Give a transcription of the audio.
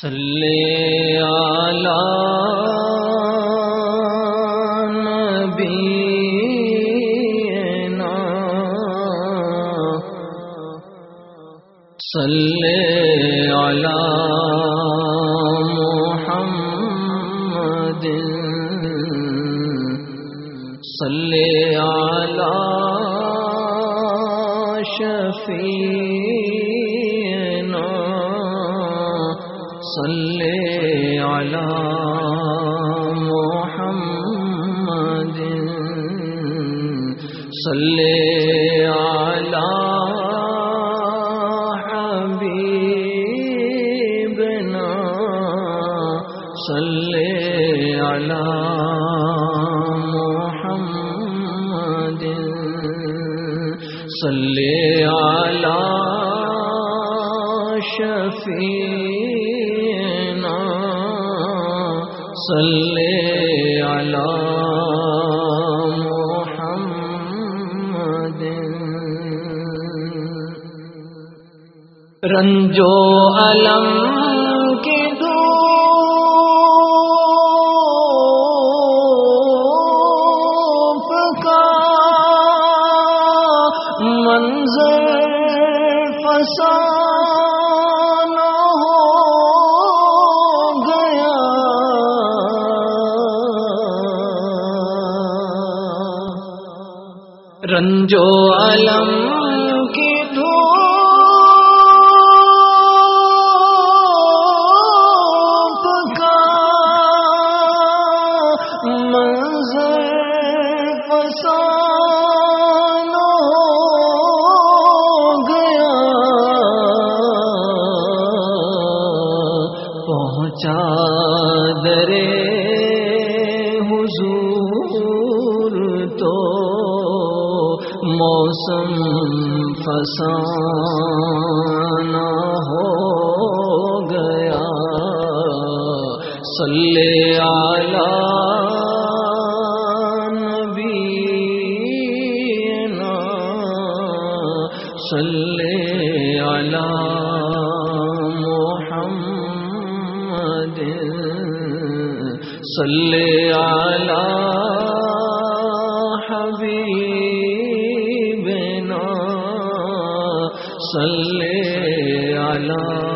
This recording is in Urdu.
صلی علی نبینا. صلی علی محمد. صلی علی شفینا صلی علی محمد صلی علی حبیبنا صلی علی محمد صلی علی شفینا صلی علی محمد. رنجو علم کی دھوپ کا منظر فسانہ رنجو علم کی دھوپ کا منظر ہو گیا پہنچا درے موسم فسانہ ہو گیا۔ صلی علی نبینا۔ صلی علی محمد۔ صلی علی صلی علی